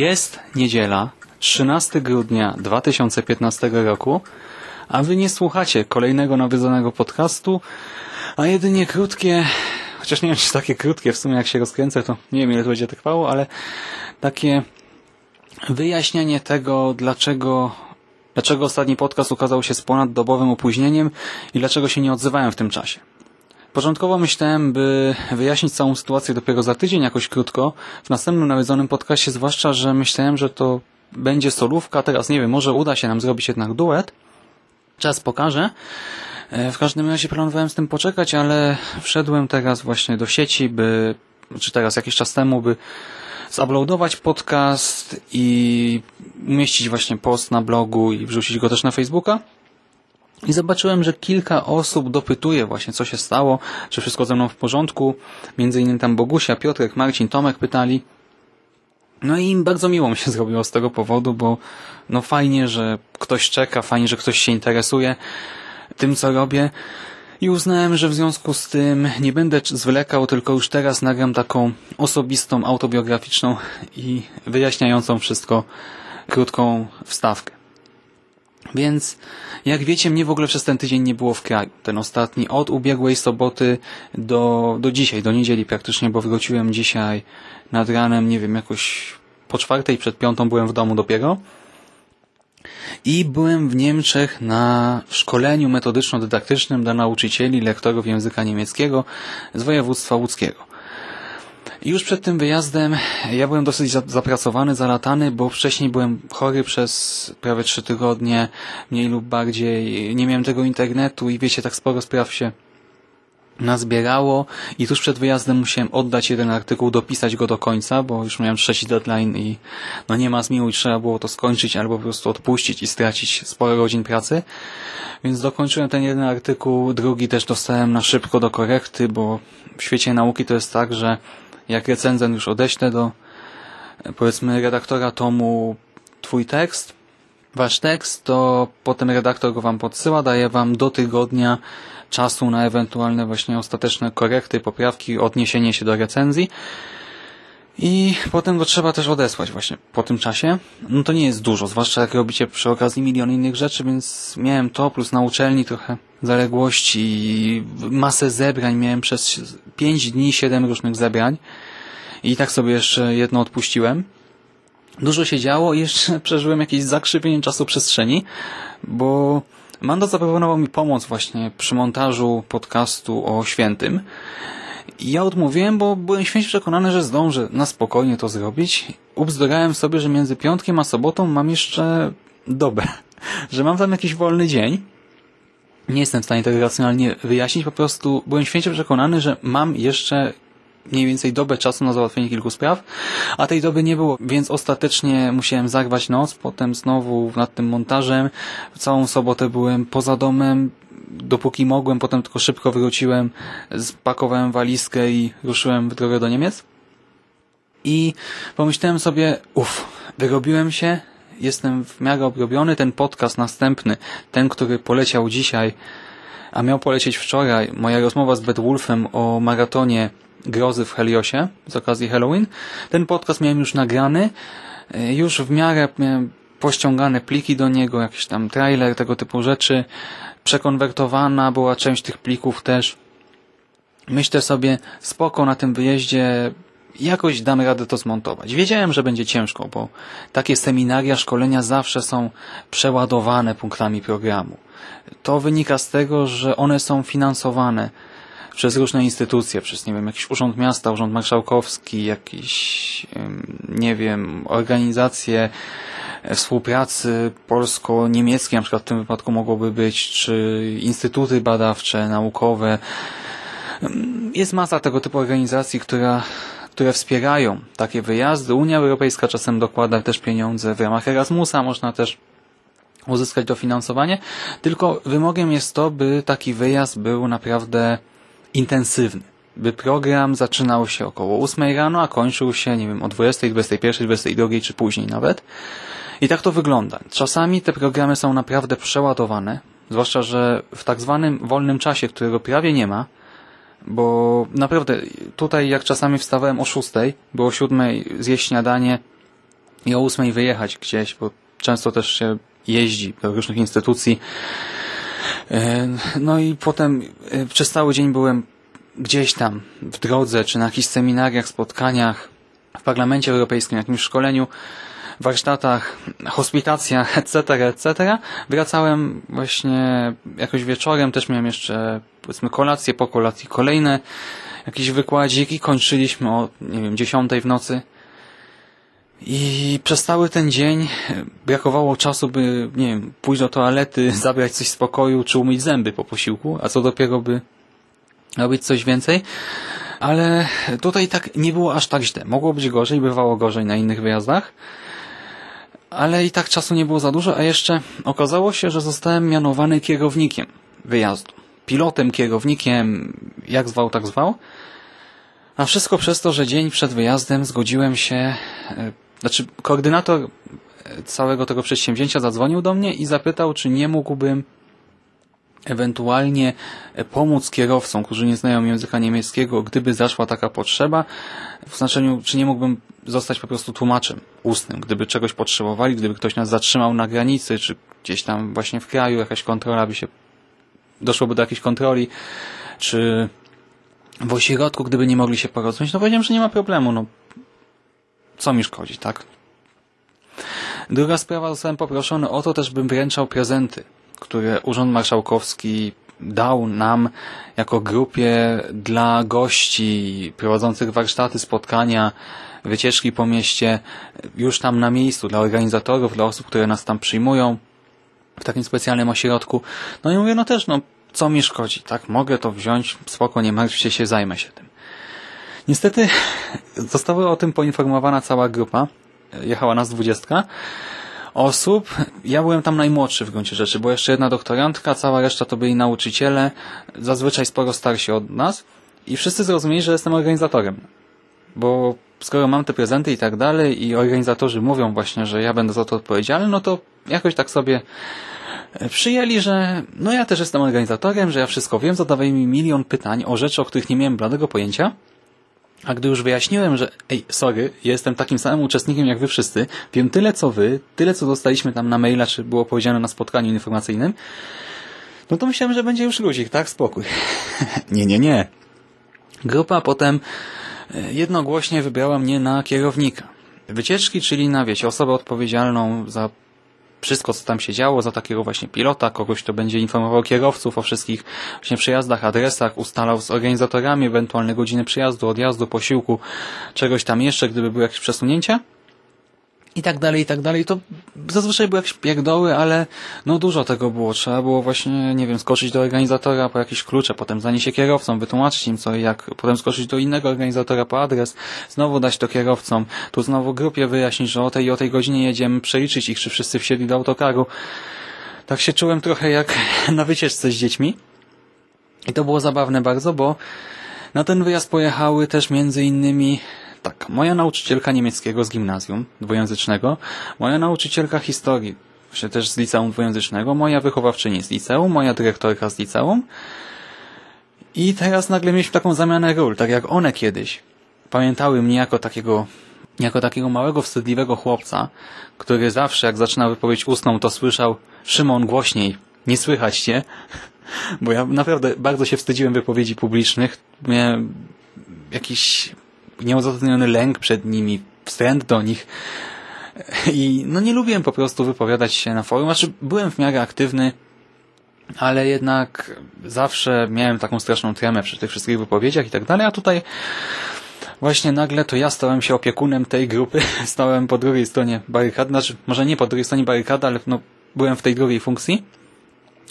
Jest niedziela, 13 grudnia 2015 roku, a wy nie słuchacie kolejnego nawiedzonego podcastu, a jedynie krótkie, chociaż nie wiem, czy takie krótkie w sumie jak się rozkręcę, to nie wiem ile to będzie trwało, ale takie wyjaśnienie tego, dlaczego dlaczego ostatni podcast ukazał się z ponaddobowym opóźnieniem i dlaczego się nie odzywałem w tym czasie. Początkowo myślałem, by wyjaśnić całą sytuację dopiero za tydzień jakoś krótko, w następnym nawiedzonym podcastie, zwłaszcza, że myślałem, że to będzie solówka, teraz nie wiem, może uda się nam zrobić jednak duet. Czas pokaże. E, w każdym razie planowałem z tym poczekać, ale wszedłem teraz właśnie do sieci, by, czy teraz jakiś czas temu, by zuploadować podcast i umieścić właśnie post na blogu i wrzucić go też na Facebooka. I zobaczyłem, że kilka osób dopytuje właśnie, co się stało, czy wszystko ze mną w porządku. Między innymi tam Bogusia, Piotrek, Marcin, Tomek pytali. No i bardzo miło mi się zrobiło z tego powodu, bo no fajnie, że ktoś czeka, fajnie, że ktoś się interesuje tym, co robię. I uznałem, że w związku z tym nie będę zwlekał, tylko już teraz nagram taką osobistą, autobiograficzną i wyjaśniającą wszystko krótką wstawkę. Więc jak wiecie, mnie w ogóle przez ten tydzień nie było w kraju. Ten ostatni od ubiegłej soboty do, do dzisiaj, do niedzieli praktycznie, bo wróciłem dzisiaj nad ranem, nie wiem, jakoś po czwartej, przed piątą byłem w domu dopiero. I byłem w Niemczech na szkoleniu metodyczno-dydaktycznym dla nauczycieli, lektorów języka niemieckiego z województwa łódzkiego. Już przed tym wyjazdem ja byłem dosyć zapracowany, zalatany, bo wcześniej byłem chory przez prawie trzy tygodnie, mniej lub bardziej. Nie miałem tego internetu i wiecie, tak sporo spraw się nazbierało i tuż przed wyjazdem musiałem oddać jeden artykuł, dopisać go do końca, bo już miałem trzeci deadline i no nie ma zmiłu i trzeba było to skończyć albo po prostu odpuścić i stracić sporo godzin pracy. Więc dokończyłem ten jeden artykuł, drugi też dostałem na szybko do korekty, bo w świecie nauki to jest tak, że jak recenzent już odeślę do powiedzmy redaktora tomu twój tekst, wasz tekst, to potem redaktor go wam podsyła, daje wam do tygodnia czasu na ewentualne właśnie ostateczne korekty, poprawki, odniesienie się do recenzji. I potem go trzeba też odesłać właśnie po tym czasie. No to nie jest dużo, zwłaszcza jak robicie przy okazji milion innych rzeczy, więc miałem to, plus na uczelni trochę zaległości, masę zebrań miałem przez 5 dni, 7 różnych zebrań i tak sobie jeszcze jedno odpuściłem. Dużo się działo i jeszcze przeżyłem jakieś zakrzywienie czasu przestrzeni, bo Mando zaproponował mi pomoc właśnie przy montażu podcastu o świętym. I ja odmówiłem, bo byłem święcie przekonany, że zdążę na spokojnie to zrobić. Ubzdurałem sobie, że między piątkiem a sobotą mam jeszcze dobę, że mam tam jakiś wolny dzień. Nie jestem w stanie tego racjonalnie wyjaśnić, po prostu byłem święcie przekonany, że mam jeszcze mniej więcej dobę czasu na załatwienie kilku spraw, a tej doby nie było, więc ostatecznie musiałem zagwać noc, potem znowu nad tym montażem. Całą sobotę byłem poza domem, dopóki mogłem, potem tylko szybko wróciłem, spakowałem walizkę i ruszyłem w drogę do Niemiec. I pomyślałem sobie, uff, wyrobiłem się, jestem w miarę obrobiony, ten podcast następny, ten, który poleciał dzisiaj, a miał polecieć wczoraj, moja rozmowa z Wolfem o maratonie grozy w Heliosie z okazji Halloween. Ten podcast miałem już nagrany, e, już w miarę miałem pościągane pliki do niego, jakiś tam trailer, tego typu rzeczy. Przekonwertowana była część tych plików też. Myślę sobie, spoko na tym wyjeździe jakoś dam radę to zmontować. Wiedziałem, że będzie ciężko, bo takie seminaria, szkolenia zawsze są przeładowane punktami programu. To wynika z tego, że one są finansowane przez różne instytucje, przez, nie wiem, jakiś urząd miasta, urząd marszałkowski, jakieś, nie wiem, organizacje współpracy polsko-niemieckie, na przykład w tym wypadku mogłoby być, czy instytuty badawcze, naukowe. Jest masa tego typu organizacji, która, które wspierają takie wyjazdy. Unia Europejska czasem dokłada też pieniądze w ramach Erasmusa, można też uzyskać dofinansowanie, tylko wymogiem jest to, by taki wyjazd był naprawdę intensywny. By program zaczynał się około 8 rano, a kończył się, nie wiem, o 20, 21, 22 czy później nawet. I tak to wygląda. Czasami te programy są naprawdę przeładowane, zwłaszcza, że w tak zwanym wolnym czasie, którego prawie nie ma, bo naprawdę tutaj jak czasami wstawałem o 6, bo o 7 zjeść śniadanie, i o ósmej wyjechać gdzieś, bo często też się jeździ do różnych instytucji. E, no i potem e, przez cały dzień byłem gdzieś tam w drodze, czy na jakichś seminariach, spotkaniach w Parlamencie Europejskim, jakimś szkoleniu, warsztatach, hospitacjach, etc., etc. Wracałem właśnie jakoś wieczorem, też miałem jeszcze powiedzmy kolację, po kolacji kolejne jakiś wykładzik i kończyliśmy o, nie wiem, dziesiątej w nocy. I przez cały ten dzień brakowało czasu, by, nie wiem, pójść do toalety, zabrać coś z pokoju, czy umyć zęby po posiłku, a co dopiero by robić coś więcej. Ale tutaj tak nie było aż tak źle. Mogło być gorzej, bywało gorzej na innych wyjazdach. Ale i tak czasu nie było za dużo, a jeszcze okazało się, że zostałem mianowany kierownikiem wyjazdu. Pilotem, kierownikiem, jak zwał, tak zwał. A wszystko przez to, że dzień przed wyjazdem zgodziłem się, e, znaczy koordynator całego tego przedsięwzięcia zadzwonił do mnie i zapytał, czy nie mógłbym ewentualnie pomóc kierowcom, którzy nie znają języka niemieckiego, gdyby zaszła taka potrzeba, w znaczeniu, czy nie mógłbym zostać po prostu tłumaczem ustnym, gdyby czegoś potrzebowali, gdyby ktoś nas zatrzymał na granicy, czy gdzieś tam właśnie w kraju jakaś kontrola by się, doszłoby do jakiejś kontroli, czy w ośrodku, gdyby nie mogli się porozumieć, no powiedziałem, że nie ma problemu, no. Co mi szkodzi, tak? Druga sprawa, zostałem poproszony o to też, bym wręczał prezenty które Urząd Marszałkowski dał nam jako grupie dla gości prowadzących warsztaty, spotkania, wycieczki po mieście, już tam na miejscu, dla organizatorów, dla osób, które nas tam przyjmują w takim specjalnym ośrodku. No i mówię, no też, no co mi szkodzi, tak? Mogę to wziąć, spoko, nie martwcie się, zajmę się tym. Niestety została o tym poinformowana cała grupa. Jechała nas dwudziestka osób. Ja byłem tam najmłodszy w gruncie rzeczy, bo jeszcze jedna doktorantka, cała reszta to byli nauczyciele, zazwyczaj sporo starsi od nas i wszyscy zrozumieli, że jestem organizatorem. Bo skoro mam te prezenty i tak dalej i organizatorzy mówią właśnie, że ja będę za to odpowiedzialny, no to jakoś tak sobie przyjęli, że no ja też jestem organizatorem, że ja wszystko wiem, zadawali mi milion pytań o rzeczy, o których nie miałem bladego pojęcia a gdy już wyjaśniłem, że ej, sorry, jestem takim samym uczestnikiem jak wy wszyscy, wiem tyle co wy, tyle co dostaliśmy tam na maila, czy było powiedziane na spotkaniu informacyjnym, no to myślałem, że będzie już luzik, tak? Spokój. nie, nie, nie. Grupa potem e, jednogłośnie wybrała mnie na kierownika wycieczki, czyli na, wiecie, osobę odpowiedzialną za wszystko, co tam się działo, za takiego właśnie pilota, kogoś, kto będzie informował kierowców o wszystkich właśnie przyjazdach, adresach, ustalał z organizatorami ewentualne godziny przyjazdu, odjazdu, posiłku, czegoś tam jeszcze, gdyby były jakieś przesunięcia i tak dalej, i tak dalej. To zazwyczaj były jakieś pierdoły, ale no dużo tego było. Trzeba było właśnie, nie wiem, skoczyć do organizatora po jakieś klucze, potem zanieść się kierowcom, wytłumaczyć im co i jak, potem skoczyć do innego organizatora po adres, znowu dać to kierowcom, tu znowu grupie wyjaśnić, że o tej i o tej godzinie jedziemy, przeliczyć ich, czy wszyscy wsiedli do autokaru. Tak się czułem trochę jak na wycieczce z dziećmi. I to było zabawne bardzo, bo na ten wyjazd pojechały też między innymi tak, moja nauczycielka niemieckiego z gimnazjum dwujęzycznego, moja nauczycielka historii, właśnie też z liceum dwujęzycznego, moja wychowawczyni z liceum, moja dyrektorka z liceum i teraz nagle mieliśmy taką zamianę ról, tak jak one kiedyś pamiętały mnie jako takiego jako takiego małego, wstydliwego chłopca, który zawsze, jak zaczynał wypowiedź ustną, to słyszał Szymon głośniej, nie słychać cię, bo ja naprawdę bardzo się wstydziłem wypowiedzi publicznych. Miałem jakiś nieuzasadniony lęk przed nimi, wstręt do nich. I no nie lubiłem po prostu wypowiadać się na forum. Znaczy byłem w miarę aktywny, ale jednak zawsze miałem taką straszną tremę przy tych wszystkich wypowiedziach i tak dalej, a tutaj właśnie nagle to ja stałem się opiekunem tej grupy, stałem po drugiej stronie barykady, znaczy może nie po drugiej stronie barykady, ale no byłem w tej drugiej funkcji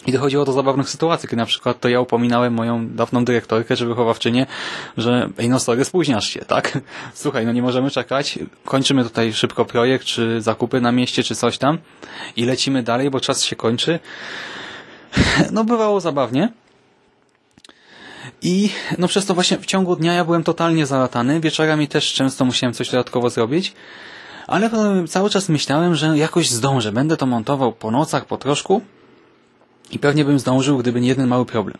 i dochodziło do zabawnych sytuacji, kiedy na przykład to ja upominałem moją dawną dyrektorkę czy wychowawczynię, że ej no sorry, spóźniasz się, tak? Słuchaj, no nie możemy czekać, kończymy tutaj szybko projekt, czy zakupy na mieście, czy coś tam i lecimy dalej, bo czas się kończy. No bywało zabawnie. I no przez to właśnie w ciągu dnia ja byłem totalnie zalatany, wieczorami też często musiałem coś dodatkowo zrobić, ale cały czas myślałem, że jakoś zdążę, będę to montował po nocach, po troszku, i pewnie bym zdążył, gdyby nie jeden mały problem.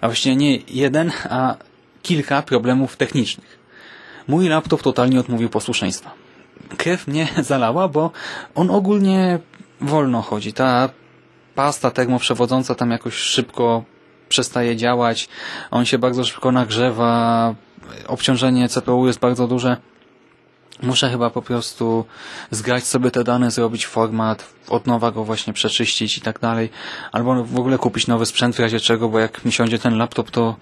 A właściwie nie jeden, a kilka problemów technicznych. Mój laptop totalnie odmówił posłuszeństwa. krew mnie zalała, bo on ogólnie wolno chodzi. Ta pasta termoprzewodząca tam jakoś szybko przestaje działać, on się bardzo szybko nagrzewa, obciążenie CPU jest bardzo duże. Muszę chyba po prostu zgrać sobie te dane, zrobić format, od nowa go właśnie przeczyścić i tak dalej. Albo w ogóle kupić nowy sprzęt w razie czego, bo jak mi siądzie ten laptop, to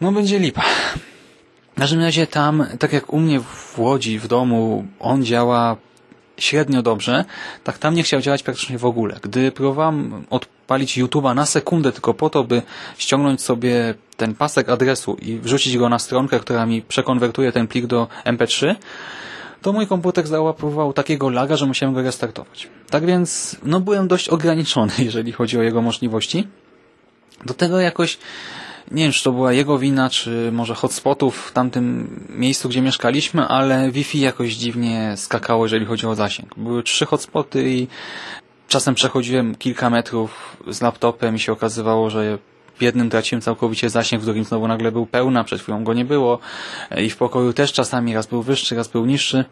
no będzie lipa. W każdym razie tam, tak jak u mnie w Łodzi, w domu, on działa średnio dobrze, tak tam nie chciał działać praktycznie w ogóle. Gdy próbowałem odpalić YouTube'a na sekundę tylko po to, by ściągnąć sobie ten pasek adresu i wrzucić go na stronkę, która mi przekonwertuje ten plik do MP3, to mój komputer załapywał takiego laga, że musiałem go restartować. Tak więc, no byłem dość ograniczony, jeżeli chodzi o jego możliwości. Do tego jakoś nie wiem, czy to była jego wina, czy może hotspotów w tamtym miejscu, gdzie mieszkaliśmy, ale Wi-Fi jakoś dziwnie skakało, jeżeli chodzi o zasięg. Były trzy hotspoty i czasem przechodziłem kilka metrów z laptopem i się okazywało, że w jednym traciłem całkowicie zasięg, w drugim znowu nagle był pełna, przed chwilą go nie było i w pokoju też czasami raz był wyższy, raz był niższy.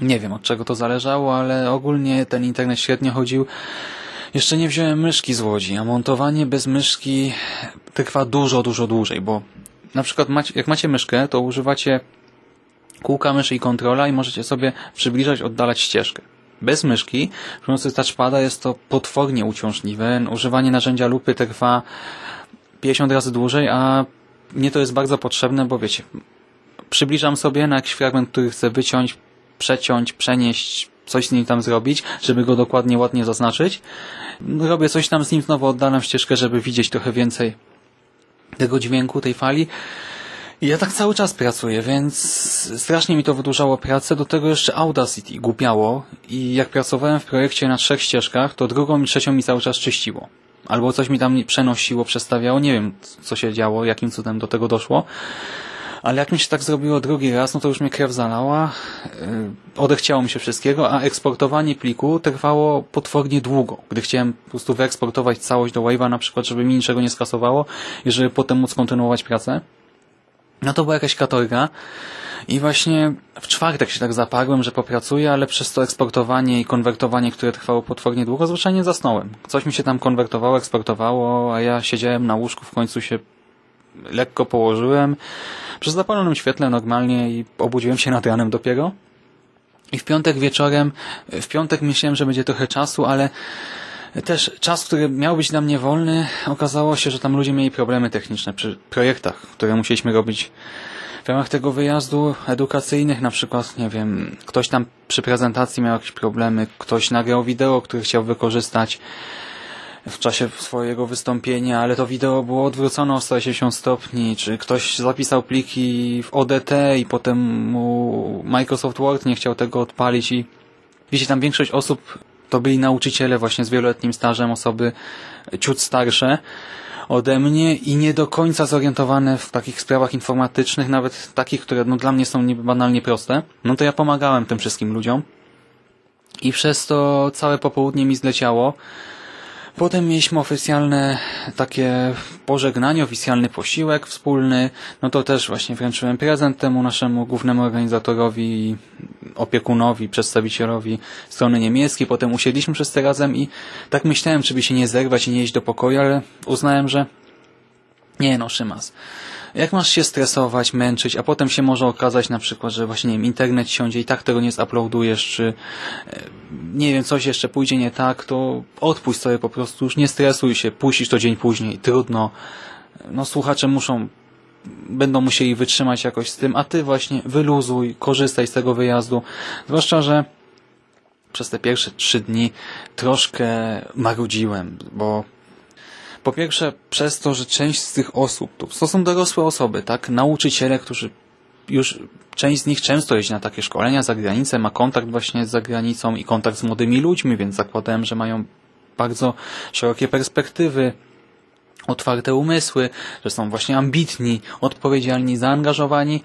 Nie wiem od czego to zależało, ale ogólnie ten internet średnio chodził. Jeszcze nie wziąłem myszki z Łodzi, a montowanie bez myszki trwa dużo, dużo dłużej, bo na przykład macie, jak macie myszkę, to używacie kółka myszy i kontrola i możecie sobie przybliżać, oddalać ścieżkę. Bez myszki, przy pomocy touchpada jest to potwornie uciążliwe. Używanie narzędzia lupy trwa 50 razy dłużej, a mnie to jest bardzo potrzebne, bo wiecie, przybliżam sobie na jakiś fragment, który chcę wyciąć, przeciąć, przenieść, coś z nim tam zrobić, żeby go dokładnie, ładnie zaznaczyć. Robię coś tam z nim, znowu oddalam ścieżkę, żeby widzieć trochę więcej tego dźwięku, tej fali. I ja tak cały czas pracuję, więc strasznie mi to wydłużało pracę, do tego jeszcze Audacity głupiało i jak pracowałem w projekcie na trzech ścieżkach, to drugą i trzecią mi cały czas czyściło. Albo coś mi tam przenosiło, przestawiało, nie wiem co się działo, jakim cudem do tego doszło. Ale jak mi się tak zrobiło drugi raz, no to już mnie krew zalała, y, odechciało mi się wszystkiego, a eksportowanie pliku trwało potwornie długo. Gdy chciałem po prostu wyeksportować całość do Wave'a na przykład, żeby mi niczego nie skasowało i żeby potem móc kontynuować pracę, no to była jakaś katorga. I właśnie w czwartek się tak zaparłem, że popracuję, ale przez to eksportowanie i konwertowanie, które trwało potwornie długo, zwyczajnie zasnąłem. Coś mi się tam konwertowało, eksportowało, a ja siedziałem na łóżku, w końcu się lekko położyłem. Przy zapalonym świetle normalnie i obudziłem się nad ranem dopiero. I w piątek wieczorem, w piątek myślałem, że będzie trochę czasu, ale też czas, który miał być dla mnie wolny, okazało się, że tam ludzie mieli problemy techniczne przy projektach, które musieliśmy robić w ramach tego wyjazdu edukacyjnych, na przykład, nie wiem, ktoś tam przy prezentacji miał jakieś problemy, ktoś nagrał wideo, które chciał wykorzystać w czasie swojego wystąpienia, ale to wideo było odwrócone o 180 stopni, czy ktoś zapisał pliki w ODT i potem mu Microsoft Word nie chciał tego odpalić i wiecie, tam większość osób to byli nauczyciele właśnie z wieloletnim stażem, osoby ciut starsze ode mnie i nie do końca zorientowane w takich sprawach informatycznych, nawet takich, które no, dla mnie są banalnie proste, no to ja pomagałem tym wszystkim ludziom i przez to całe popołudnie mi zleciało. Potem mieliśmy oficjalne takie pożegnanie, oficjalny posiłek wspólny. No to też właśnie wręczyłem prezent temu naszemu głównemu organizatorowi opiekunowi, przedstawicielowi strony niemieckiej. Potem usiedliśmy wszyscy razem i tak myślałem, czy by się nie zerwać i nie iść do pokoju, ale uznałem, że nie no, Szymas. Jak masz się stresować, męczyć, a potem się może okazać na przykład, że właśnie, nie wiem, internet siądzie i tak tego nie zuploadujesz, czy e, nie wiem, coś jeszcze pójdzie nie tak, to odpuść sobie po prostu, już nie stresuj się, puścisz to dzień później, trudno. No słuchacze muszą będą musieli wytrzymać jakoś z tym, a ty właśnie wyluzuj, korzystaj z tego wyjazdu. Zwłaszcza, że przez te pierwsze trzy dni troszkę marudziłem, bo po pierwsze przez to, że część z tych osób, to są dorosłe osoby, tak, nauczyciele, którzy już część z nich często jeździ na takie szkolenia za granicę, ma kontakt właśnie z zagranicą i kontakt z młodymi ludźmi, więc zakładałem, że mają bardzo szerokie perspektywy, otwarte umysły, że są właśnie ambitni, odpowiedzialni, zaangażowani.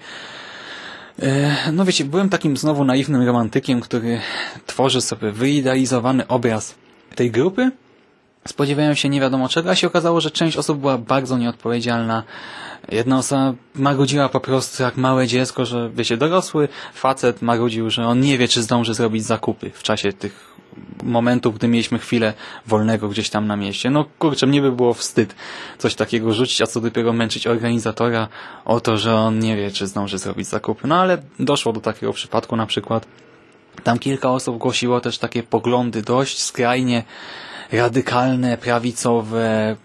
E, no wiecie, byłem takim znowu naiwnym romantykiem, który tworzy sobie wyidealizowany obraz tej grupy, spodziewałem się nie wiadomo czego, a się okazało, że część osób była bardzo nieodpowiedzialna. Jedna osoba marudziła po prostu jak małe dziecko, że wiecie, dorosły facet marudził, że on nie wie, czy zdąży zrobić zakupy w czasie tych momentów, gdy mieliśmy chwilę wolnego gdzieś tam na mieście. No kurczę, mnie by było wstyd coś takiego rzucić, a co dopiero męczyć organizatora o to, że on nie wie, czy zdąży zrobić zakupy. No ale doszło do takiego przypadku na przykład. Tam kilka osób głosiło też takie poglądy dość skrajnie radykalne, prawicowe,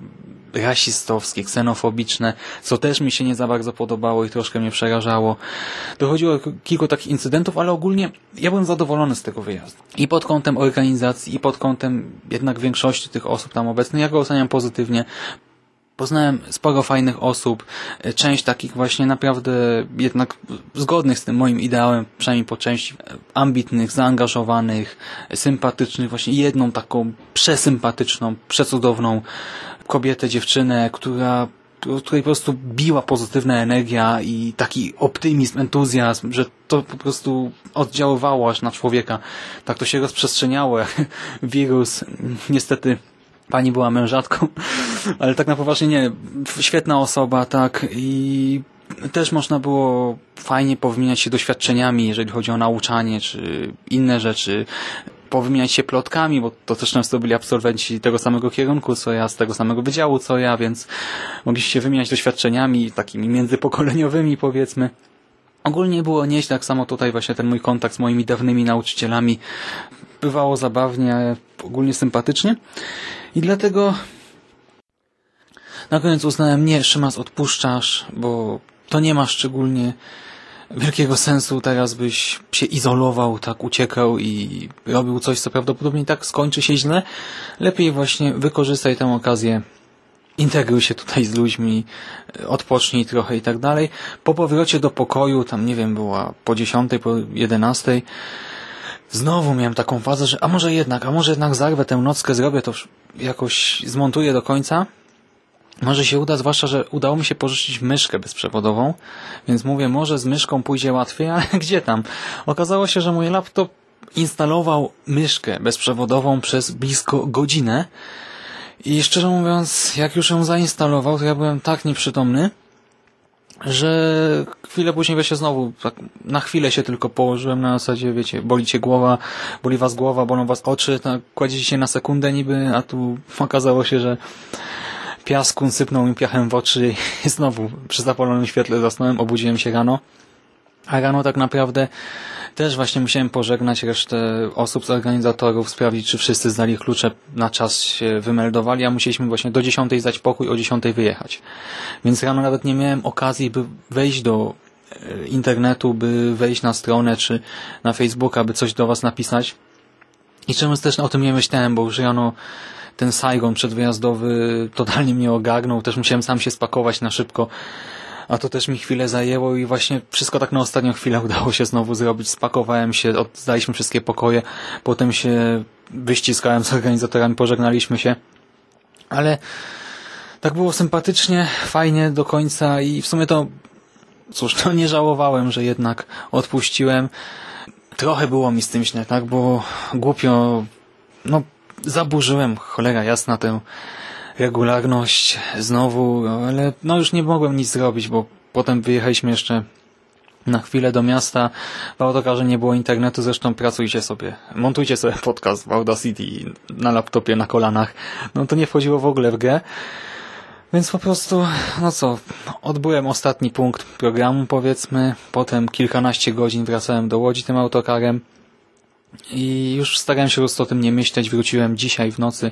rasistowskie, ksenofobiczne, co też mi się nie za bardzo podobało i troszkę mnie przerażało. Dochodziło do kilku takich incydentów, ale ogólnie ja byłem zadowolony z tego wyjazdu. I pod kątem organizacji, i pod kątem jednak większości tych osób tam obecnych, ja go oceniam pozytywnie. Poznałem sporo fajnych osób, część takich właśnie naprawdę jednak zgodnych z tym moim ideałem, przynajmniej po części ambitnych, zaangażowanych, sympatycznych, właśnie jedną taką przesympatyczną, przecudowną kobietę, dziewczynę, która której po prostu biła pozytywna energia i taki optymizm, entuzjazm, że to po prostu oddziaływało aż na człowieka. Tak to się rozprzestrzeniało wirus. Niestety pani była mężatką, ale tak na poważnie nie. Świetna osoba, tak i też można było fajnie powymieniać się doświadczeniami, jeżeli chodzi o nauczanie czy inne rzeczy powymieniać się plotkami, bo to też często byli absolwenci tego samego kierunku co ja, z tego samego wydziału co ja, więc mogliście się wymieniać doświadczeniami takimi międzypokoleniowymi powiedzmy. Ogólnie było nieźle, tak samo tutaj właśnie ten mój kontakt z moimi dawnymi nauczycielami bywało zabawnie, ogólnie sympatycznie i dlatego na koniec uznałem, nie, Szymas, odpuszczasz, bo to nie ma szczególnie wielkiego sensu teraz byś się izolował, tak uciekał i robił coś, co prawdopodobnie tak skończy się źle. Lepiej właśnie wykorzystaj tę okazję, integruj się tutaj z ludźmi, odpocznij trochę i tak dalej. Po powrocie do pokoju, tam nie wiem, była po dziesiątej, po jedenastej, znowu miałem taką fazę, że a może jednak, a może jednak zarwę tę nockę, zrobię to jakoś, zmontuję do końca może się uda, zwłaszcza, że udało mi się pożyczyć myszkę bezprzewodową, więc mówię, może z myszką pójdzie łatwiej, ale gdzie tam? Okazało się, że mój laptop instalował myszkę bezprzewodową przez blisko godzinę i szczerze mówiąc, jak już ją zainstalował, to ja byłem tak nieprzytomny, że chwilę później się znowu, tak na chwilę się tylko położyłem na zasadzie, wiecie, boli cię głowa, boli was głowa, bolą was oczy, tak kładziecie się na sekundę niby, a tu okazało się, że piasku, sypnął mi piachem w oczy i znowu przy zapalonym świetle zasnąłem, obudziłem się rano. A rano tak naprawdę też właśnie musiałem pożegnać resztę osób z organizatorów, sprawdzić, czy wszyscy zdali klucze na czas się wymeldowali, a musieliśmy właśnie do 10 zdać pokój, o 10 wyjechać. Więc rano nawet nie miałem okazji, by wejść do e, internetu, by wejść na stronę, czy na Facebooka, by coś do Was napisać. I czemu też o tym nie myślałem, bo już rano ten Saigon przedwyjazdowy totalnie mnie ogarnął, też musiałem sam się spakować na szybko, a to też mi chwilę zajęło i właśnie wszystko tak na ostatnią chwilę udało się znowu zrobić. Spakowałem się, oddaliśmy wszystkie pokoje, potem się wyściskałem z organizatorami, pożegnaliśmy się, ale tak było sympatycznie, fajnie do końca i w sumie to cóż, to nie żałowałem, że jednak odpuściłem. Trochę było mi z tym źle, tak, bo głupio, no zaburzyłem, cholera jasna, tę regularność znowu, ale no już nie mogłem nic zrobić, bo potem wyjechaliśmy jeszcze na chwilę do miasta. W autokarze nie było internetu, zresztą pracujcie sobie. Montujcie sobie podcast w Audacity na laptopie, na kolanach. No to nie wchodziło w ogóle w grę. Więc po prostu, no co, odbyłem ostatni punkt programu powiedzmy, potem kilkanaście godzin wracałem do Łodzi tym autokarem. I już starałem się po o tym nie myśleć. Wróciłem dzisiaj w nocy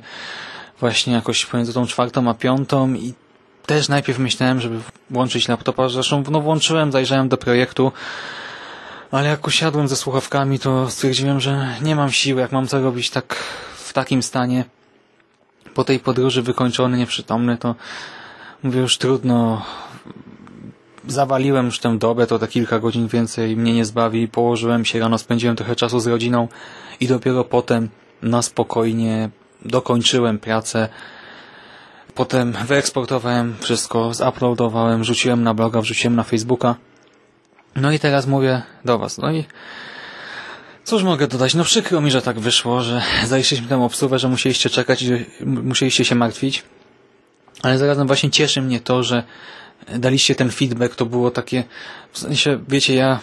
właśnie jakoś pomiędzy tą czwartą a piątą i też najpierw myślałem, żeby włączyć laptopa. Zresztą no włączyłem, zajrzałem do projektu, ale jak usiadłem ze słuchawkami, to stwierdziłem, że nie mam siły, jak mam to robić tak w takim stanie. Po tej podróży wykończony, nieprzytomny, to mówię już trudno zawaliłem już tę dobę, to te kilka godzin więcej mnie nie zbawi. Położyłem się rano, spędziłem trochę czasu z rodziną i dopiero potem na spokojnie dokończyłem pracę. Potem wyeksportowałem wszystko, zuploadowałem, rzuciłem na bloga, wrzuciłem na Facebooka. No i teraz mówię do Was. No i Cóż mogę dodać? No przykro mi, że tak wyszło, że zajęliśmy tę obsługę, że musieliście czekać i musieliście się martwić. Ale zarazem właśnie cieszy mnie to, że daliście ten feedback, to było takie, w sensie, wiecie, ja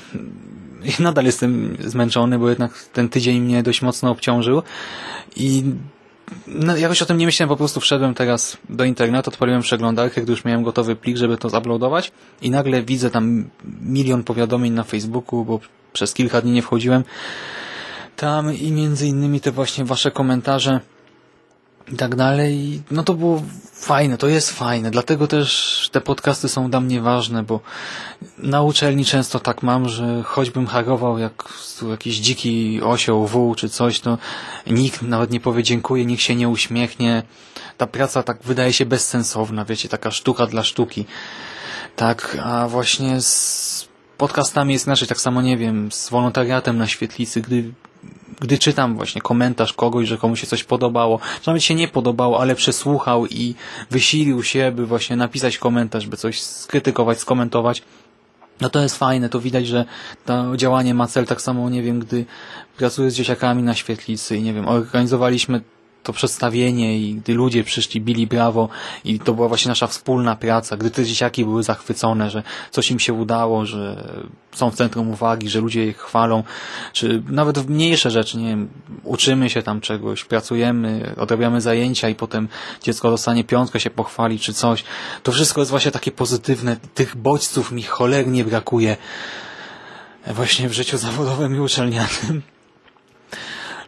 nadal jestem zmęczony, bo jednak ten tydzień mnie dość mocno obciążył i no, jakoś o tym nie myślałem, po prostu wszedłem teraz do internetu, odpaliłem przeglądarkę, gdy już miałem gotowy plik, żeby to zuploadować i nagle widzę tam milion powiadomień na Facebooku, bo przez kilka dni nie wchodziłem. Tam i między innymi te właśnie wasze komentarze i tak dalej. No to było fajne, to jest fajne. Dlatego też te podcasty są dla mnie ważne, bo na uczelni często tak mam, że choćbym harował jak jakiś dziki osioł, wół czy coś, to nikt nawet nie powie dziękuję, nikt się nie uśmiechnie. Ta praca tak wydaje się bezsensowna, wiecie, taka sztuka dla sztuki. Tak, a właśnie z podcastami jest inaczej, tak samo nie wiem, z wolontariatem na świetlicy, gdy gdy czytam właśnie komentarz kogoś, że komuś się coś podobało, że nawet się nie podobało, ale przesłuchał i wysilił się, by właśnie napisać komentarz, by coś skrytykować, skomentować, no to jest fajne, to widać, że to działanie ma cel, tak samo, nie wiem, gdy pracuję z dzieciakami na świetlicy i nie wiem, organizowaliśmy to przedstawienie i gdy ludzie przyszli, bili brawo i to była właśnie nasza wspólna praca, gdy te dzieciaki były zachwycone, że coś im się udało, że są w centrum uwagi, że ludzie ich chwalą, czy nawet w mniejsze rzeczy, nie wiem, uczymy się tam czegoś, pracujemy, odrabiamy zajęcia i potem dziecko dostanie piątkę, się pochwali, czy coś. To wszystko jest właśnie takie pozytywne. Tych bodźców mi cholernie brakuje właśnie w życiu zawodowym i uczelnianym.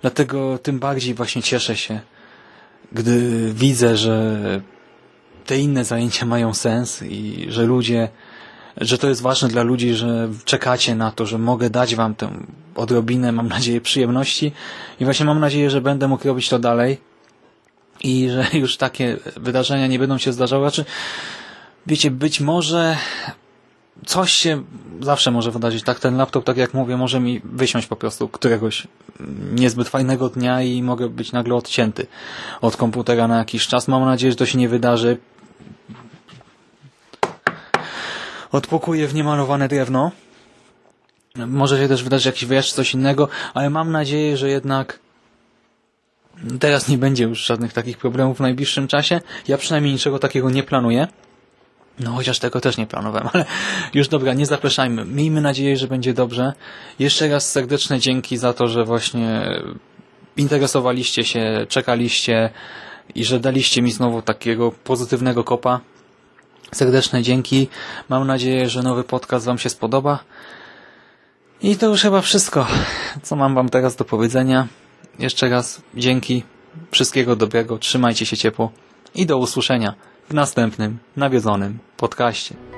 Dlatego tym bardziej właśnie cieszę się, gdy widzę, że te inne zajęcia mają sens i że ludzie, że to jest ważne dla ludzi, że czekacie na to, że mogę dać wam tę odrobinę, mam nadzieję, przyjemności i właśnie mam nadzieję, że będę mógł robić to dalej i że już takie wydarzenia nie będą się zdarzały. Znaczy, wiecie, być może coś się zawsze może wydarzyć. Tak, ten laptop, tak jak mówię, może mi wysiąść po prostu któregoś niezbyt fajnego dnia i mogę być nagle odcięty od komputera na jakiś czas. Mam nadzieję, że to się nie wydarzy. Odpukuję w niemalowane drewno. Może się też wydarzyć jakiś wyjazd czy coś innego, ale mam nadzieję, że jednak teraz nie będzie już żadnych takich problemów w najbliższym czasie. Ja przynajmniej niczego takiego nie planuję. No chociaż tego też nie planowałem, ale już dobra, nie zapraszajmy. Miejmy nadzieję, że będzie dobrze. Jeszcze raz serdeczne dzięki za to, że właśnie interesowaliście się, czekaliście i że daliście mi znowu takiego pozytywnego kopa. Serdeczne dzięki. Mam nadzieję, że nowy podcast Wam się spodoba. I to już chyba wszystko, co mam Wam teraz do powiedzenia. Jeszcze raz dzięki. Wszystkiego dobrego. Trzymajcie się ciepło i do usłyszenia w następnym nawiedzonym podcaście.